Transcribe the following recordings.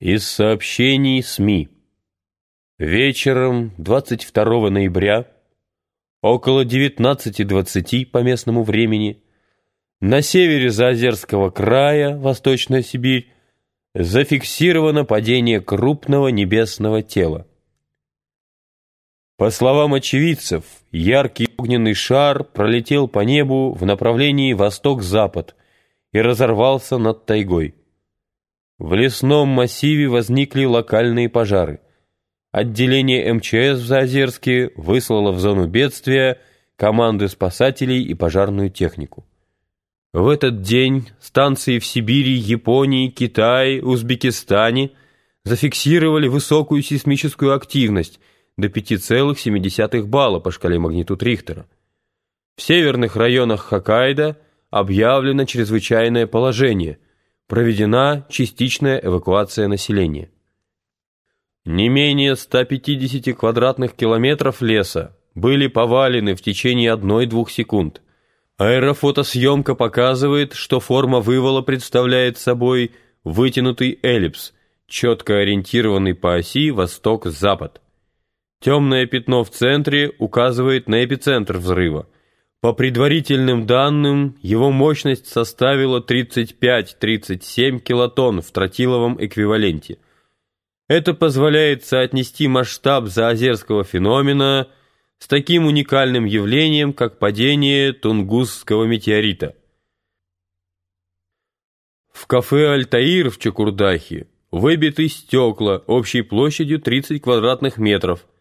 Из сообщений СМИ. Вечером 22 ноября около 19.20 по местному времени на севере Заозерского края, Восточная Сибирь, зафиксировано падение крупного небесного тела. По словам очевидцев, яркий огненный шар пролетел по небу в направлении восток-запад и разорвался над тайгой. В лесном массиве возникли локальные пожары. Отделение МЧС в Заозерске выслало в зону бедствия команды спасателей и пожарную технику. В этот день станции в Сибири, Японии, Китае, Узбекистане зафиксировали высокую сейсмическую активность до 5,7 балла по шкале магнитуд Рихтера. В северных районах Хоккайдо объявлено чрезвычайное положение – проведена частичная эвакуация населения. Не менее 150 квадратных километров леса были повалены в течение 1-2 секунд. Аэрофотосъемка показывает, что форма вывала представляет собой вытянутый эллипс, четко ориентированный по оси восток-запад. Темное пятно в центре указывает на эпицентр взрыва – по предварительным данным, его мощность составила 35-37 килотонн в тротиловом эквиваленте. Это позволяет соотнести масштаб заозерского феномена с таким уникальным явлением, как падение Тунгусского метеорита. В кафе «Альтаир» в Чекурдахе выбиты стекла общей площадью 30 квадратных метров –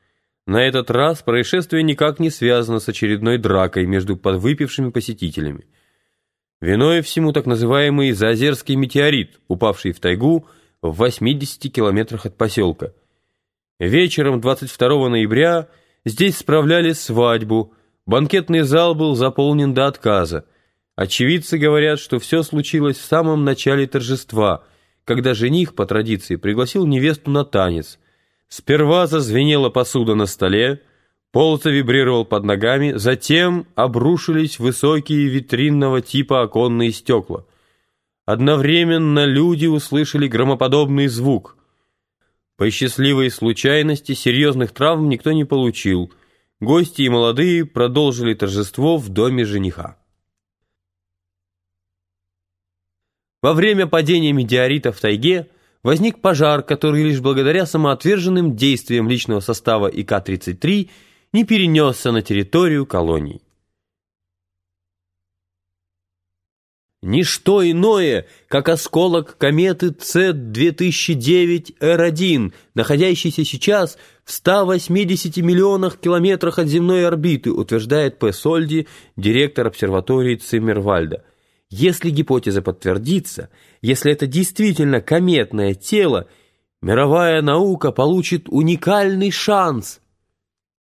на этот раз происшествие никак не связано с очередной дракой между подвыпившими посетителями. Виной всему так называемый Заозерский метеорит, упавший в тайгу в 80 километрах от поселка. Вечером 22 ноября здесь справляли свадьбу, банкетный зал был заполнен до отказа. Очевидцы говорят, что все случилось в самом начале торжества, когда жених, по традиции, пригласил невесту на танец – Сперва зазвенела посуда на столе, пол завибрировал под ногами, затем обрушились высокие витринного типа оконные стекла. Одновременно люди услышали громоподобный звук. По счастливой случайности серьезных травм никто не получил. Гости и молодые продолжили торжество в доме жениха. Во время падения метеорита в тайге возник пожар, который лишь благодаря самоотверженным действиям личного состава ИК-33 не перенесся на территорию колоний. Ничто иное, как осколок кометы С-2009-Р1, находящийся сейчас в 180 миллионах километрах от земной орбиты, утверждает П. Сольди, директор обсерватории Циммервальда. Если гипотеза подтвердится, если это действительно кометное тело, мировая наука получит уникальный шанс.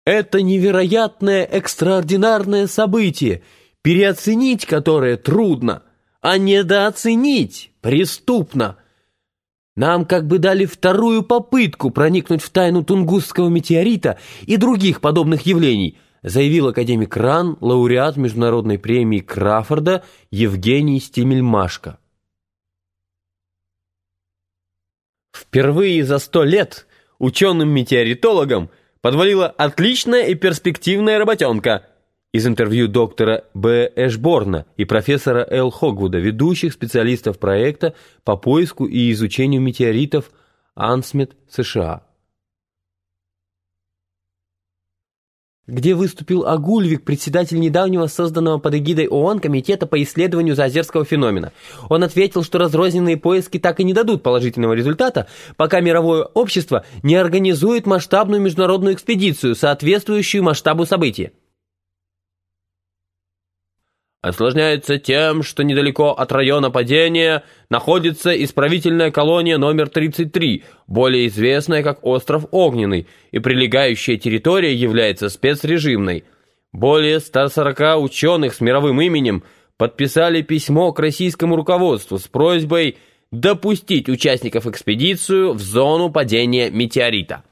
Это невероятное экстраординарное событие, переоценить которое трудно, а недооценить преступно. Нам как бы дали вторую попытку проникнуть в тайну Тунгусского метеорита и других подобных явлений – заявил академик РАН, лауреат международной премии Краффорда Евгений Стимельмашко. Впервые за сто лет ученым-метеоритологам подвалила отличная и перспективная работенка из интервью доктора Б. Эшборна и профессора Л. Хогвуда, ведущих специалистов проекта по поиску и изучению метеоритов Ансмет, США. Где выступил Агульвик, председатель недавнего созданного под эгидой ООН Комитета по исследованию заозерского феномена. Он ответил, что разрозненные поиски так и не дадут положительного результата, пока мировое общество не организует масштабную международную экспедицию, соответствующую масштабу события осложняется тем, что недалеко от района падения находится исправительная колония номер 33, более известная как остров Огненный, и прилегающая территория является спецрежимной. Более 140 ученых с мировым именем подписали письмо к российскому руководству с просьбой допустить участников экспедицию в зону падения метеорита.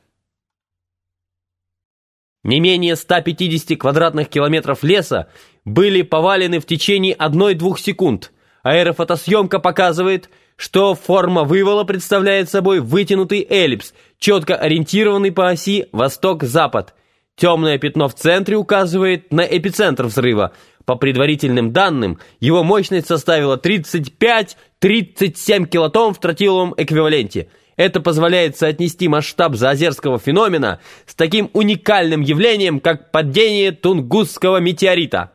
Не менее 150 квадратных километров леса были повалены в течение 1-2 секунд. Аэрофотосъемка показывает, что форма вывала представляет собой вытянутый эллипс, четко ориентированный по оси восток-запад. Темное пятно в центре указывает на эпицентр взрыва. По предварительным данным, его мощность составила 35-37 килотонн в тротиловом эквиваленте. Это позволяет соотнести масштаб заозерского феномена с таким уникальным явлением, как падение Тунгусского метеорита.